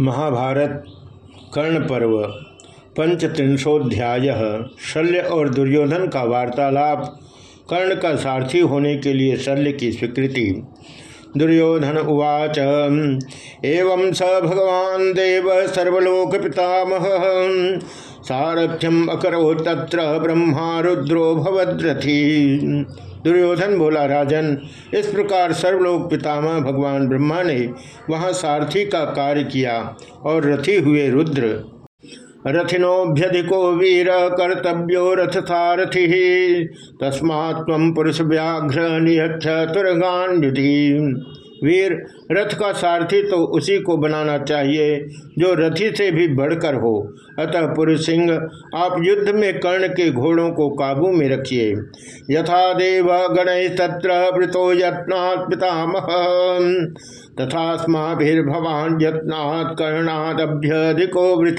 महाभारत कर्ण पर्व पंचत्रिंशोध्याय, शल्य और दुर्योधन का वार्तालाप, कर्ण का सारथी होने के लिए शल्य की स्वीकृति। दुर्योधन उवाच, एवं स भगवान देव सर्वलोक पितामह सारथ्यम अकरो तत्र ब्रह्मा रुद्रो भवद्रथी। दुर्योधन बोला, राजन, इस प्रकार सर्वलोक पितामह भगवान ब्रह्मा ने वहाँ सारथी का कार्य किया और रथी हुए रुद्र। रथिनोभ्यधिको वीर कर्तव्यो रथ सारथि तस्मा पुरुष व्याघ्र निहक्ष तुरगान वीर रथ का सारथी तो उसी को बनाना चाहिए, जो रथी से भी बढ़कर हो। अतः पुरुष सिंह, आप युद्ध में कर्ण के घोड़ों को काबू में रखिए। यथा देव गणेश तत्र वृतो यत्नात् पितामह। तथा स्माभिर्भवान यत्नात् कर्णादभ्यधिको वृत।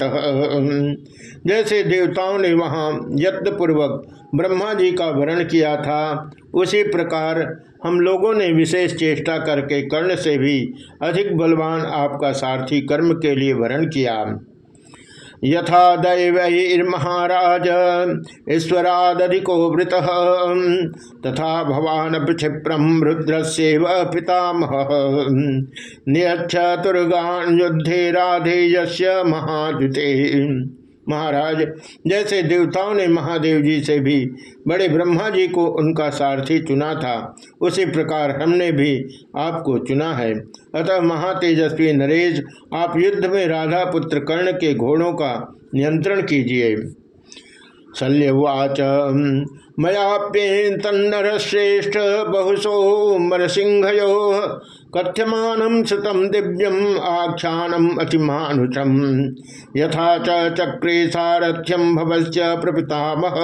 जैसे देवताओं ने वहाँ यत्नपूर्वक ब्रह्मा जी का वर्ण किया था, उसी प्रकार हम लोगों ने विशेष चेष्टा करके कर्ण से भी अधिक बलवान आपका सारथी कर्म के लिए वर्ण किया। यथा दैवैर्महाराज ईश्वरादिको वृत, तथा भवान क्षिप्रम से पितामह। नियक्ष तुर्गान युद्धे राधे यस्य महाजुते महाराज, जैसे देवताओं ने महादेव जी से भी बड़े ब्रह्मा जी को उनका सारथी चुना था, उसी प्रकार हमने भी आपको चुना है। अतः महातेजस्वी नरेश, आप युद्ध में राधा पुत्र कर्ण के घोड़ों का नियंत्रण कीजिए। शल्यवाच मयाप्येतन्नर श्रेष्ठ बहुसो कथ्यम श्रुतम दिव्यम आख्यानम अतिमानुषम। यथा चक्रे सारथ्यम भवश्च प्रपितामह।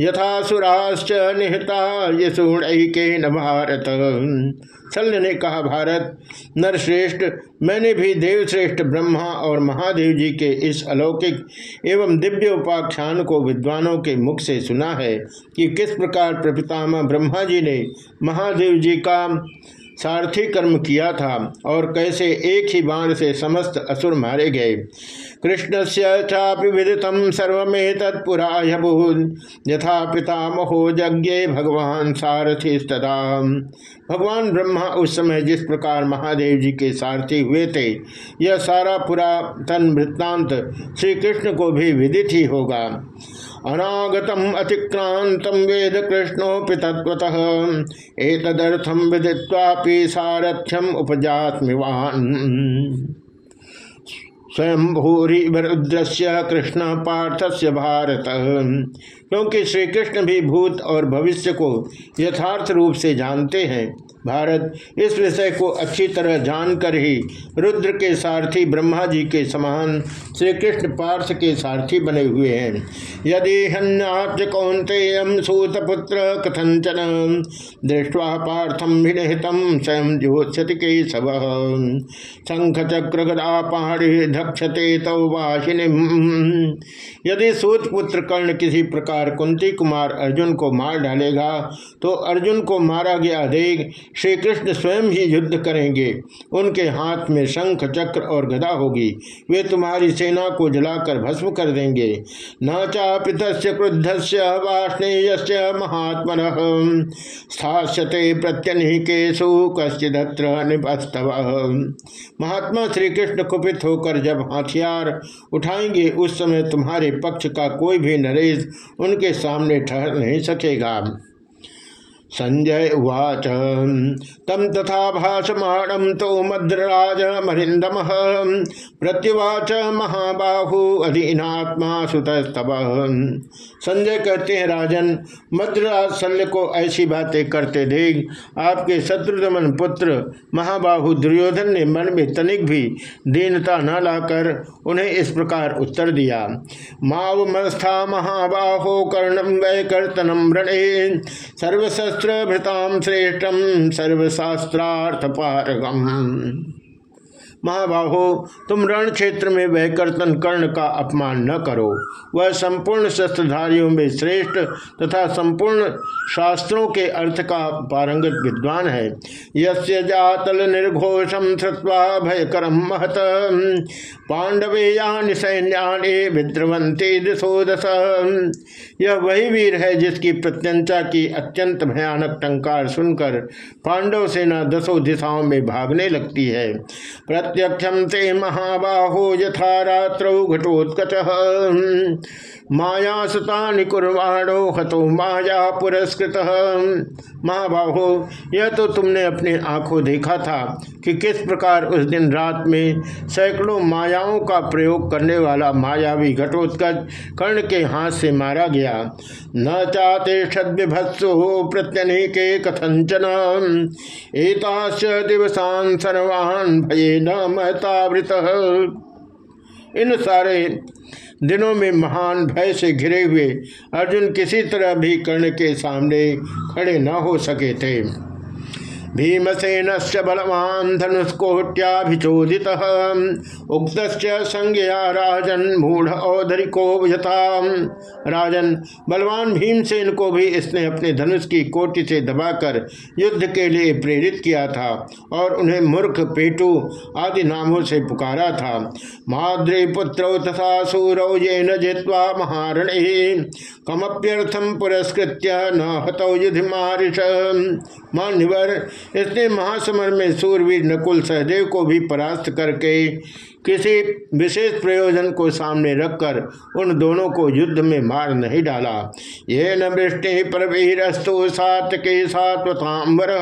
यथा सुराश्च निहता यशुण भारत। शल्य ने कहा, भारत, नरश्रेष्ठ, मैंने भी देवश्रेष्ठ ब्रह्मा और महादेव जी के इस अलौकिक एवं दिव्य उपाख्यान को विद्वानों के मुख से सुना है कि किस प्रकार प्रपितामह ब्रह्मा जी ने महादेव जी का सारथी कर्म किया था और कैसे एक ही बाण से समस्त असुर मारे गए। कृष्ण से चापि विदितम सर्वे तत्पुरा यथा पितामहो यज्ञ भगवान सारथी तथा भगवान ब्रह्मा उस समय जिस प्रकार महादेव जी के सारथी हुए थे, यह सारा पुरातन वृत्तांत श्री कृष्ण को भी विदित ही होगा। अनागतम अतिक्रांत वेद कृष्णोपि तत्वतः एतदर्थम विदित्वापि सारथ्यम उपजात्मिवान। स्वयं भूरी रुद्रस्य कृष्ण पार्थस्य भारत। क्योंकि श्री कृष्ण भी भूत और भविष्य को यथार्थ रूप से जानते हैं भारत। इस विषय को अच्छी तरह जानकर ही रुद्र के सारथी, ब्रह्मा जी के समान श्री कृष्ण पार्थ के सारथी बने हुए हैं। यदि हन्याच कौंतेयम सूतपुत्र कथंचन दृष्टवा पार्थम विनिहितम स्वयं ज्योत्सति के सब शंख चक्र गदा पहाड़ी धक्षते तव वाहिनी यदि सूतपुत्र कर्ण किसी प्रकार कुंती कुमार अर्जुन को मार डालेगा तो अर्जुन को मारा गया देख श्री कृष्ण स्वयं ही युद्ध करेंगे। उनके हाथ में शंख, चक्र और गदा होगी। वे तुम्हारी सेना को जलाकर भस्म कर देंगे। न चापित क्रुद्ध से वाष्णेय महात्म स्थाते प्रत्यनिकेशु कश्चिदत्र निपस्तव महात्मा श्री कृष्ण कुपित होकर जब हथियार उठाएँगे, उस समय तुम्हारे पक्ष का कोई भी नरेश उनके सामने ठहर नहीं सकेगा। संजय उवाच। तम तथा भाषमाणम तो मद्रराज मरिंदम प्रत्युवाच महाबाहु अधीनात्मा सुतस्तव संजय कहते हैं, राजन मद्रराज शल्य को ऐसी बातें करते देख। आपके शत्रुदमन पुत्र महाबाहु दुर्योधन ने मन में तनिक भी दीनता न लाकर उन्हें इस प्रकार उत्तर दिया। माव मस्था महाबाहो कर्णम वै कर्तनम रण। सर्वशस्त्र भृताम श्रेष्ठम सर्वशास्त्रार्थ पारगम महाबाहो, तुम रण क्षेत्र में वह कर्तन कर्ण का अपमान न करो। वह संपूर्ण शस्त्रधारियों में श्रेष्ठ तथा संपूर्ण शास्त्रों के अर्थ का पारंगत विद्वान है। यस्य जातल निर्घोषम श्रुवा भयकरम महत। पांडवे यान सैन्याने विद्रवंते दिशो दस यह वही वीर है जिसकी प्रत्यंचा की अत्यंत भयानक टंकार सुनकर पांडव सेना दसों दिशाओं में भागने लगती है। प्रत्यक्षम ते महाबाहो यथा रात्रौ घटोत्कच। माया सुता कुर्वाणो हतो माया पुरस्कृत। महाबाहो यह तो तुमने अपने आँखों देखा था कि किस प्रकार उस दिन रात में सैकड़ों मायाओं का प्रयोग करने वाला मायावी घटोत्कच कर्ण के हाथ से मारा गया। न चाते छद्विभत्सु प्रत्यनिके कथंचन एताश दिवसान सर्वान भये न महतावृत। इन सारे दिनों में महान भय से घिरे हुए अर्जुन किसी तरह भी कर्ण के सामने खड़े न हो सके थे। भीमसेन से बलवान धनुष्कोट्याभिचोदित। उक्त संज्ञा राजन मूढ़ औधरिको यथा राजन बलवान भीमसेन को भी इसने अपने धनुष की कोटि से दबाकर युद्ध के लिए प्रेरित किया था और उन्हें मूर्ख, पेटू आदि नामों से पुकारा था। माद्री पुत्र तथा सूरौ ये न जित्वा महारण। कमप्यर्थम पुरस्कृत्य न हतौ युधि मारिष मान्यवर इसने महासमर में सूरवीर नकुल सहदेव को भी परास्त करके किसी विशेष प्रयोजन को सामने रखकर उन दोनों को युद्ध में मार नहीं डाला। ये न वृष्टि पर वीरस्तु सात के सात्वतांबर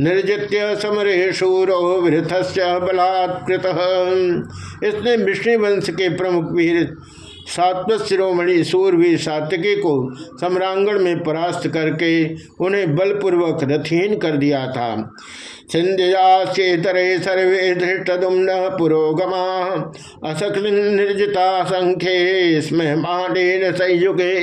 निर्जित्य समरे शूरो वृथस्य बलात्कृत। इसने विष्णु वंश के प्रमुख वीर सात्वत शिरोमणि सूरवीर सात्यकी को सम्रांगण में परास्त करके उन्हें बलपूर्वक रथहीन कर दिया था। छिंदयाचेतरे सर्वे धृष्टुम्न पुरोगमा असक्ल निर्जिता संख्ये स्म माडेन संयुगे।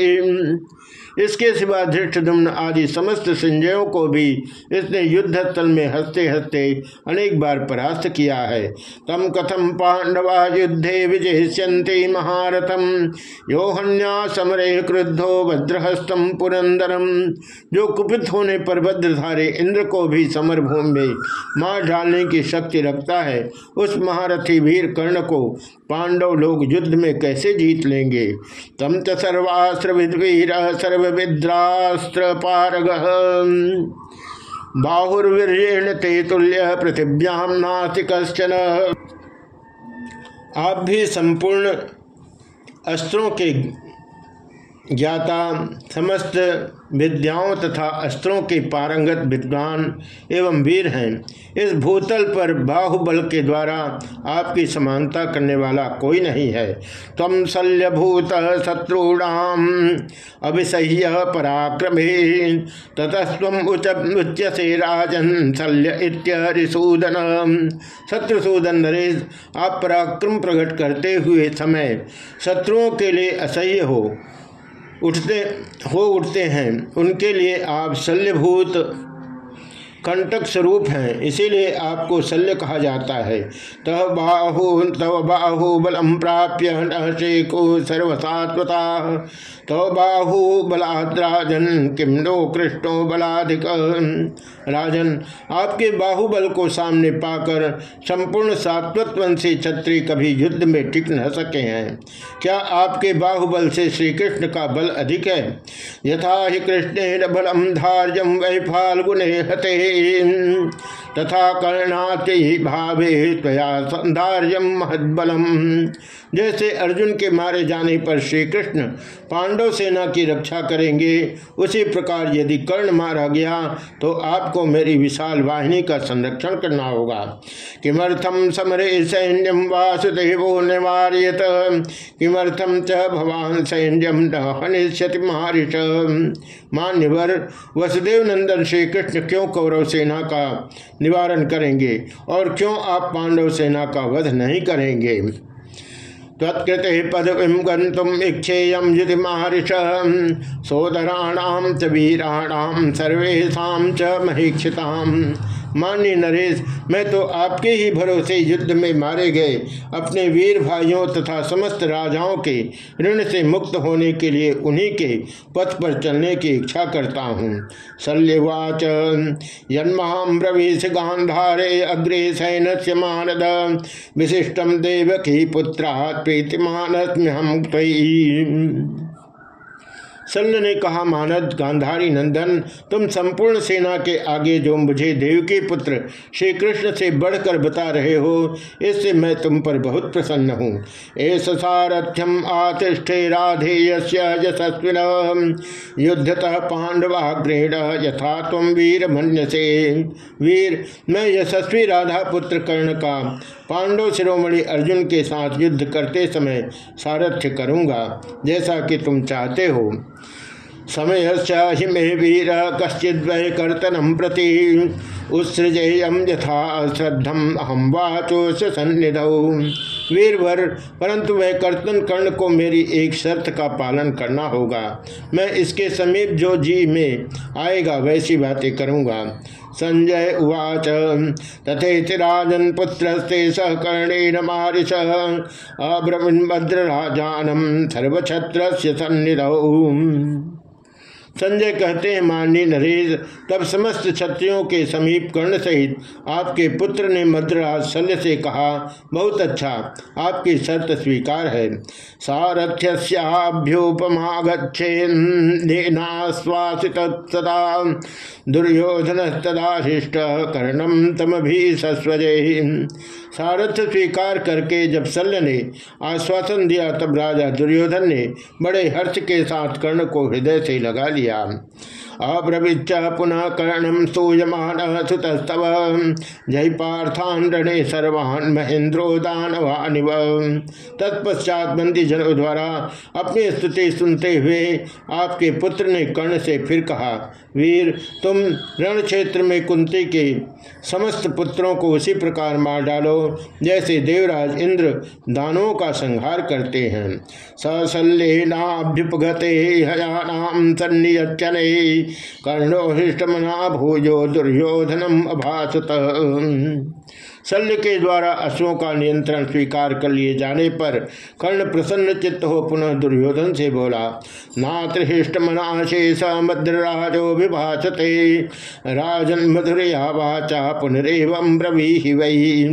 इसके सिवा धृष्टुम्न आदि समस्त संजयों को भी इसने युद्ध स्थल में हँसते हँसते अनेक बार परास्त किया है। तम कथम पांडवा युद्धे विजयती महारथम। योहन्या समरे क्रुद्धो भद्रहस्तम पुरंदरम। जो कुपित होने पर भद्रधारे इंद्र को भी समर भूमि में मार डालने की शक्ति रखता है, उस महारथी वीर कर्ण को पांडव लोग युद्ध में कैसे जीत लेंगे? तम च सर्वास्त्र विद्वीर सर्वविद्रास्त्र पारग बाहुर्वीण ते तुल्य पृथिव्याम नास्ति आप भी संपूर्ण अस्त्रों के ज्ञाता समस्त विद्याओं तथा अस्त्रों के पारंगत विद्वान एवं वीर हैं। इस भूतल पर बाहुबल के द्वारा आपकी समानता करने वाला कोई नहीं है। तम शल्यभूत शत्रुणाम अभिसह्य पराक्रमे ततस्व उच्यसे राजन शल्य इत्यरिसूदन। शत्रुसूदन नरेश, आप पराक्रम प्रकट करते हुए समय शत्रुओं के लिए असह्य हो। उठते हो उठते हैं। उनके लिए आप शल्यभूत कंटक स्वरूप हैं, इसीलिए आपको शल्य कहा जाता है। तह बाहु, तव बाहु बलम प्राप्य न को सर्वसात्वता। तो बाहु बलाद्राजन किम नो कृष्णो बलाधिक राजन, आपके बाहुबल को सामने पाकर संपूर्ण सात्वतवंशी क्षत्रिय कभी युद्ध में टिक न सके हैं। क्या आपके बाहुबल से श्री कृष्ण का बल अधिक है? यथा ही कृष्ण बलम धार्यम वै फाल्गुने हते। तथा कर्णाति भावे त्वया संधार्यम महदबलम। जैसे अर्जुन के मारे जाने पर श्री कृष्ण पांडव सेना की रक्षा करेंगे, उसी प्रकार यदि कर्ण मारा गया तो आपको मेरी विशाल वाहिनी का संरक्षण करना होगा। किमर्थम समरे सैन्यम वासुदेवो निवार्यत? किमर्थम च भवान सैन्यम न हनिष्यति मारिष मान्यवर, वसुदेव नंदन श्री कृष्ण क्यों कौरव सेना का निवारण करेंगे और क्यों आप पांडव सेना का वध नहीं करेंगे? तत्कृत पदवीं गंतुम इच्छेयम युति महर्ष सोदराणाम च वीराणाम सर्वेशा च महीक्षिताम। मान्य नरेश, मैं तो आपके ही भरोसे युद्ध में मारे गए। अपने वीर भाइयों तथा समस्त राजाओं के ऋण से मुक्त होने के लिए उन्हीं के पथ पर चलने की इच्छा करता हूँ। शल्यवाच ब्रवीश गांधारे अग्रे सैन से मानद विशिष्टम देवकी पुत्रा प्रीतिमान हम शल्य ने कहा मानद गांधारी नंदन, तुम संपूर्ण सेना के आगे जो मुझे देव के पुत्र श्री कृष्ण से बढ़कर बता रहे हो, इससे मैं तुम पर बहुत प्रसन्न हूँ। एस सारथ्यम आतिष्ठे राधे यशस्विन। युद्धतः पांडवाग्रेण यथा तुम वीर मन्य से वीर, मैं यशस्वी राधा पुत्र कर्ण का पांडव शिरोमणि अर्जुन के साथ युद्ध करते समय सारथ्य करूँगा, जैसा कि तुम चाहते हो। समय हिमे वीर कश्चिद वह कर्तनम प्रति उत्सृजेयम यथा श्रद्धम अहम वाचो सन्निध। वीरवर, परंतु वह कर्तन कर्ण को मेरी एक शर्त का पालन करना होगा। मैं इसके समीप जो जी में आएगा, वैसी बातें करूँगा। संजय उवाच तथे राजन पुत्रस्ते सहकर्णेन मारिश अब्रवीण भद्रराजानम सर्वछत्र सन्निधौ। संजय कहते हैं, माननीय नरेश, तब समस्त क्षत्रियों के समीप कर्ण सहित आपके पुत्र ने मद्राज शल्य से कहा, बहुत अच्छा आपकी शर्त स्वीकार है। सारथ्यभ्युपमागछेन्नाश्वासित सदा दुर्योधन तदाशिष्ट कर्णम तम भी सस्वजे। सारथ्य स्वीकार करके जब शल्य ने आश्वासन दिया, तब राजा दुर्योधन ने बड़े हर्ष के साथ कर्ण को हृदय से लगा लिया। दिया अब्रवीच पुनः कर्णम स्तूयमान सुतस्तव जय पार्थान रणे सर्वान् महेंद्रो दानवानिव। तत्पश्चात बंदी जनों द्वारा अपनी स्तुति सुनते हुए आपके पुत्र ने कर्ण से फिर कहा, वीर, तुम रण क्षेत्र में कुंती के समस्त पुत्रों को उसी प्रकार मार डालो, जैसे देवराज इंद्र दानों का संहार करते हैं। ससल्लेनाभ्युपगते हयानाम सन्नियचन कर्णो हृष्टमना भोजो दुर्योधनम अभासत। शल्य के द्वारा अश्वों का नियंत्रण स्वीकार कर लिए जाने पर कर्ण प्रसन्न चित्त हो पुनः दुर्योधन से बोला नातृष्ट मनाशेष मद्रराजो विभाषते राजन मधुरया वाचा पुनरेवं ब्रवी वही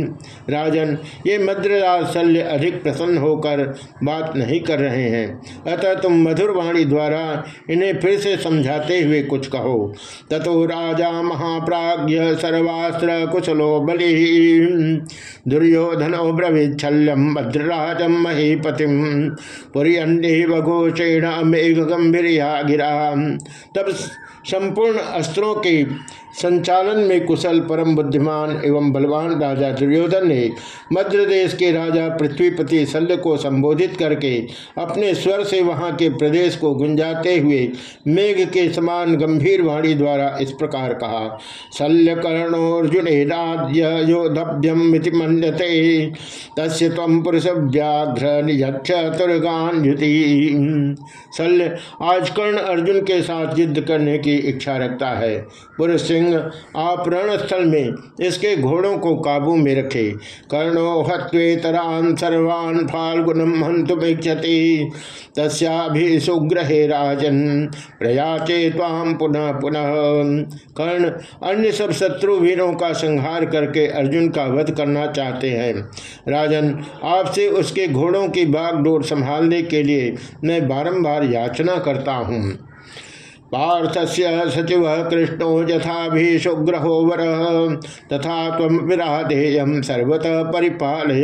राजन, ये मद्रराज शल्य अधिक प्रसन्न होकर बात नहीं कर रहे हैं। अतः तुम मधुर वाणी द्वारा इन्हें फिर से समझाते हुए कुछ कहो। ततो राजा महाप्राज्य सर्वास्त्र कुशलो बलि। दुर्योधन ब्रवीच्छल्यम भद्रराजम महीपतिम पुरी घोषेण मेघ गंभीर गिरा तब संपूर्ण अस्त्रों के संचालन में कुशल, परम बुद्धिमान एवं बलवान राजा दुर्योधन ने मध्य देश के राजा पृथ्वीपति शल्य को संबोधित करके अपने स्वर से वहाँ के प्रदेश को गुंजाते हुए मेघ के समान गंभीर वाणी द्वारा इस प्रकार कहा, शल्य कर्णोर्जुन योधभ्यम मनते तम पुरुष व्याघ्र शल्य आज कर्ण अर्जुन के साथ युद्ध करने की इच्छा रखता है। पुरुष सिंह सिंह आप रणस्थल में इसके घोड़ों को काबू में रखे। कर्णो हत्वेतरान सर्वान फाल्गुनम हंतुमेक्षति तस्याभि सुग्रहे राजन प्रयाचे ताम पुनः पुनः। कर्ण अन्य सब शत्रु वीरों का संहार करके अर्जुन का वध करना चाहते हैं। राजन, आपसे उसके घोड़ों की बागडोर संभालने के लिए मैं बारंबार याचना करता हूँ। पार्थ से सचिव कृष्णो यथा भी सुग्रहो वर, तथा तम विराधेयम सर्वतः परिपालय।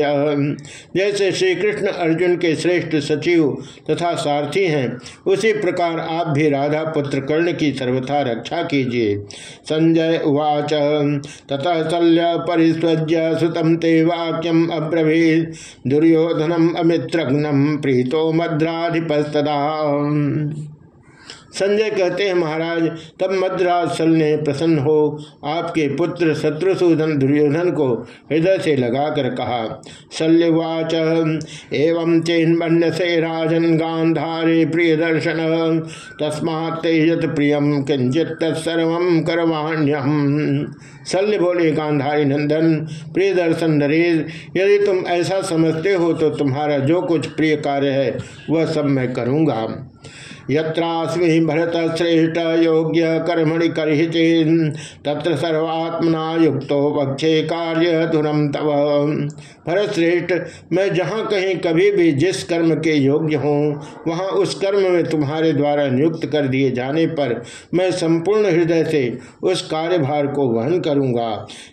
जैसे श्री कृष्ण अर्जुन के श्रेष्ठ सचिव तथा सारथी हैं, उसी प्रकार आप भी राधा पुत्र कर्ण की सर्वथा रक्षा कीजिए। संजय उवाच, ततः शल्य परिस्वज्य सुतम ते वाक्यम अब्रवीत। दुर्योधनम अमित्रघ्नम प्रीतो मद्राधिपस्तदा। संजय कहते हैं, महाराज, तब मद्राज सल ने प्रसन्न हो आपके पुत्र शत्रुसूदन दुर्योधन को हृदय से लगाकर कहा, शल्यवाच, एवं चेन्मन्य से राजन गांधारे प्रिय दर्शन तस्मा तेजत प्रियम किंचित तत्सर्व करवाण्यम शल्य बोले, गांधारी नंदन प्रिय दर्शन नरेश, यदि तुम ऐसा समझते हो तो तुम्हारा जो कुछ प्रिय कार्य है, वह सब मैं करूँगा। यत्रास्मि भरत श्रेष्ठ योग्य कर्मणि करहिचे तत्र सर्वात्मना युक्तो पक्षे कार्य धुरम तव। भरत श्रेष्ठ, मैं जहाँ कहीं कभी भी जिस कर्म के योग्य हूँ, वहाँ उस कर्म में तुम्हारे द्वारा नियुक्त कर दिए जाने पर मैं संपूर्ण हृदय से उस कार्यभार को वहन करूँगा।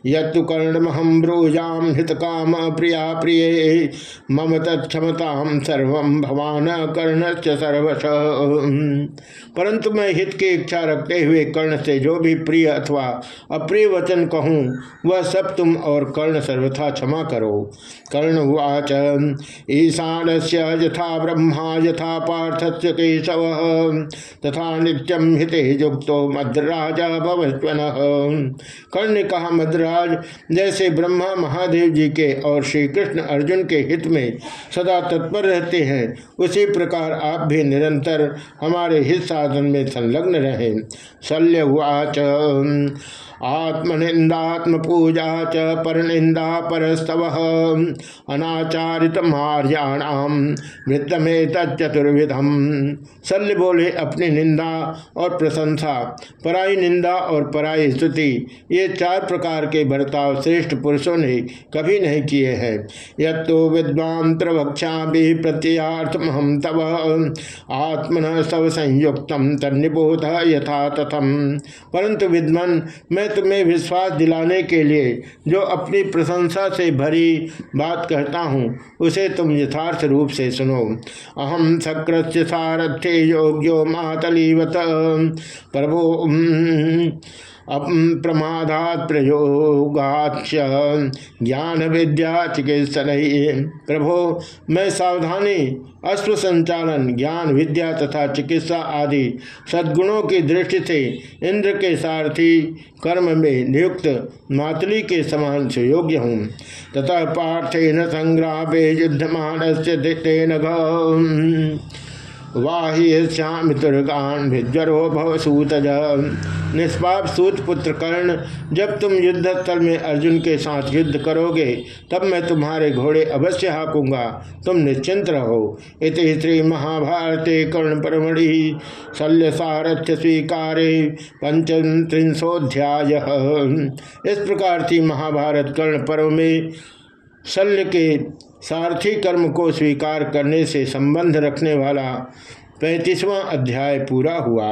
यत्तु कर्णमहम ब्रूजाम हित काम प्रिया प्रिय, मम तत्क्षमता सर्व भवान कर्ण सर्वश। परंतु मैं हित की इच्छा रखते हुए कर्ण से जो भी प्रिय अथवा अप्रिय वचन कहूँ, वह सब तुम और कर्ण सर्वथा क्षमा करो। कर्ण उवाच ईशान से यथा ब्रह्मा, यथा पार्थ से केशव, तथा नित्यम हित युक्तो मद्राजा भवन कर्ण ने कहा, मद्राज, जैसे ब्रह्मा महादेव जी के और श्री कृष्ण अर्जुन के हित में सदा तत्पर रहते हैं, उसी प्रकार आप भी निरंतर हमारे हित साधन में संलग्न रहे। शल्य उच आत्मनिंदात्म पूजा च पर निंदा परस्तव अनाचारित मार्याणाम मृतमें तत्चतुर्विधम शल्य बोले अपनी निंदा और प्रशंसा, पराई निंदा और पराई स्तुति, ये चार प्रकार के बर्ताव श्रेष्ठ पुरुषों ने कभी नहीं किए हैं। यत्तो विद्वान प्रवक्षा भी प्रत्यार्थम तव। आत्मन सब संयुक्त तन्निबोध यथा तथम। परंतु विद्वान, मैं मैं तुम्हें विश्वास दिलाने के लिए जो अपनी प्रशंसा से भरी बात कहता हूँ, उसे तुम यथार्थ रूप से सुनो। अहम सकृत्य सारथ्य योग्यो मातलीवत प्रभु प्रमादात प्रयोगाच ज्ञान विद्या चिकित्सन। प्रभो, मैं सावधानी अश्व संचालन ज्ञान, विद्या तथा चिकित्सा आदि सद्गुणों की दृष्टि से इंद्र के सारथी कर्म में नियुक्त मातली के समान से योग्य हूँ तथा पार्थेन संग्रामे युद्धमान से वाही श्याम तुर्गान भिज्वरो भव सूतज। निष्पाप सूत पुत्र कर्ण, जब तुम युद्ध स्थल में अर्जुन के साथ युद्ध करोगे, तब मैं तुम्हारे घोड़े अवश्य हाकूँगा। तुम निश्चिंत रहो। इति श्री महाभारते कर्ण परमढ़ि शल्य सारथ्य स्वीकारे पंचत्रिंशोध्याय इस प्रकार थी महाभारत कर्ण पर्व में शल्य के सारथी कर्म को स्वीकार करने से संबंध रखने वाला पैंतीसवां अध्याय पूरा हुआ।